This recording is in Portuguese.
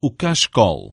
o cachecol.